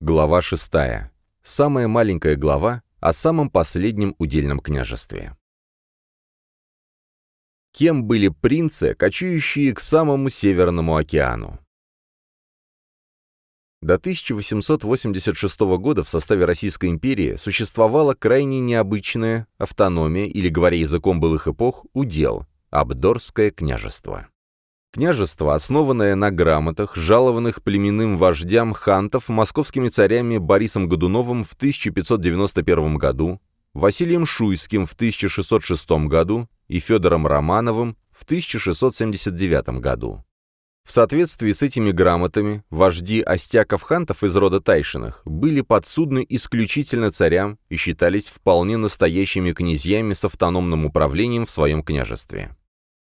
Глава 6. Самая маленькая глава о самом последнем удельном княжестве. Кем были принцы, кочующие к самому Северному океану? До 1886 года в составе Российской империи существовала крайне необычная автономия, или, говоря языком былых эпох, удел – Абдорское княжество. Княжество, основанное на грамотах, жалованных племенным вождям хантов московскими царями Борисом Годуновым в 1591 году, Василием Шуйским в 1606 году и Федором Романовым в 1679 году. В соответствии с этими грамотами, вожди остяков-хантов из рода Тайшиных были подсудны исключительно царям и считались вполне настоящими князьями с автономным управлением в своем княжестве.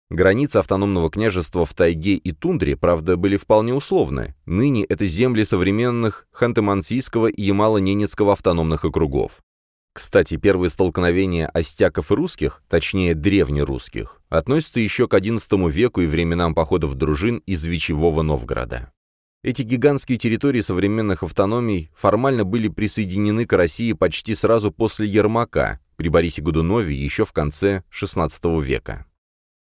Границы автономного княжества в тайге и тундре, правда, были вполне условны. Ныне это земли современных Ханты-Мансийского и Ямало-Ненецкого автономных округов. Кстати, первые столкновения остяков и русских, точнее древнерусских, относятся еще к XI веку и временам походов дружин из Вечевого Новгорода. Эти гигантские территории современных автономий формально были присоединены к России почти сразу после Ермака, при Борисе Годунове еще в конце XVI века.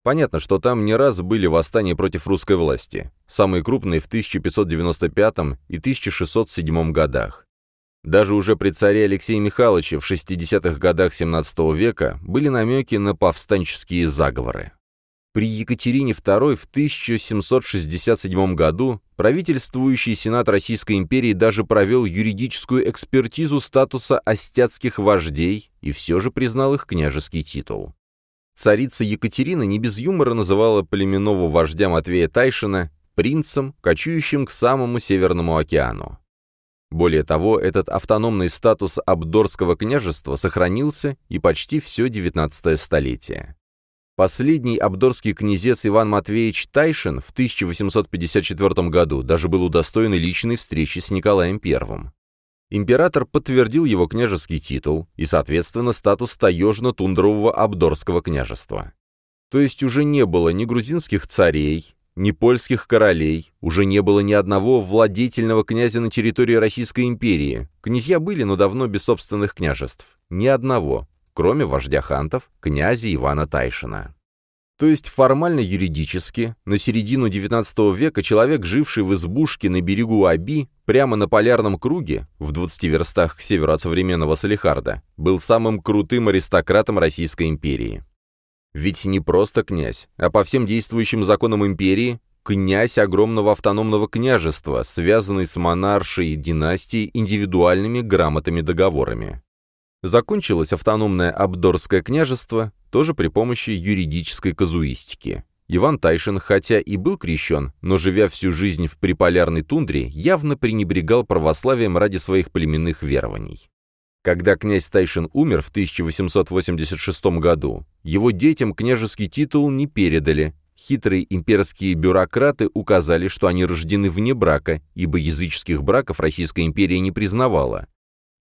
Понятно, что там не раз были восстания против русской власти, самые крупные в 1595 и 1607 годах. Даже уже при царе Алексее Михайловиче в 60-х годах XVII века были намеки на повстанческие заговоры. При Екатерине II в 1767 году правительствующий Сенат Российской империи даже провел юридическую экспертизу статуса остяцких вождей и все же признал их княжеский титул. Царица Екатерина не без юмора называла племенного вождя Матвея Тайшина принцем, кочующим к самому Северному океану. Более того, этот автономный статус Абдорского княжества сохранился и почти все XIX столетие. Последний абдорский князец Иван Матвеевич Тайшин в 1854 году даже был удостоен личной встречи с Николаем I император подтвердил его княжеский титул и, соответственно, статус таежно-тундрового Абдорского княжества. То есть уже не было ни грузинских царей, ни польских королей, уже не было ни одного владетельного князя на территории Российской империи. Князья были, но давно без собственных княжеств. Ни одного, кроме вождя хантов, князя Ивана Тайшина. То есть формально-юридически, на середину XIX века человек, живший в избушке на берегу Аби, прямо на полярном круге, в 20 верстах к северу от современного Салихарда, был самым крутым аристократом Российской империи. Ведь не просто князь, а по всем действующим законам империи князь огромного автономного княжества, связанный с монаршей династией индивидуальными грамотами-договорами. Закончилось автономное Абдорское княжество тоже при помощи юридической казуистики. Иван Тайшин, хотя и был крещен, но, живя всю жизнь в приполярной тундре, явно пренебрегал православием ради своих племенных верований. Когда князь Тайшин умер в 1886 году, его детям княжеский титул не передали. Хитрые имперские бюрократы указали, что они рождены вне брака, ибо языческих браков Российская империя не признавала,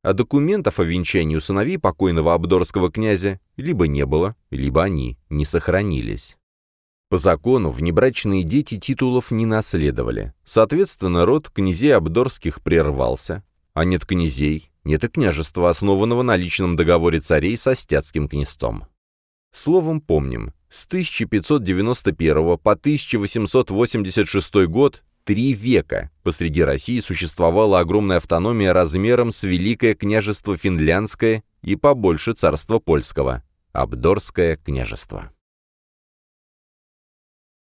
а документов о венчании у сыновей покойного абдорского князя либо не было, либо они не сохранились. По закону внебрачные дети титулов не наследовали. Соответственно, род князей Абдорских прервался, а нет князей, нет и княжества, основанного на личном договоре царей со Стятским князцом. Словом, помним, с 1591 по 1886 год Три века посреди России существовала огромная автономия размером с Великое княжество Финляндское и побольше царства Польского – Абдорское княжество.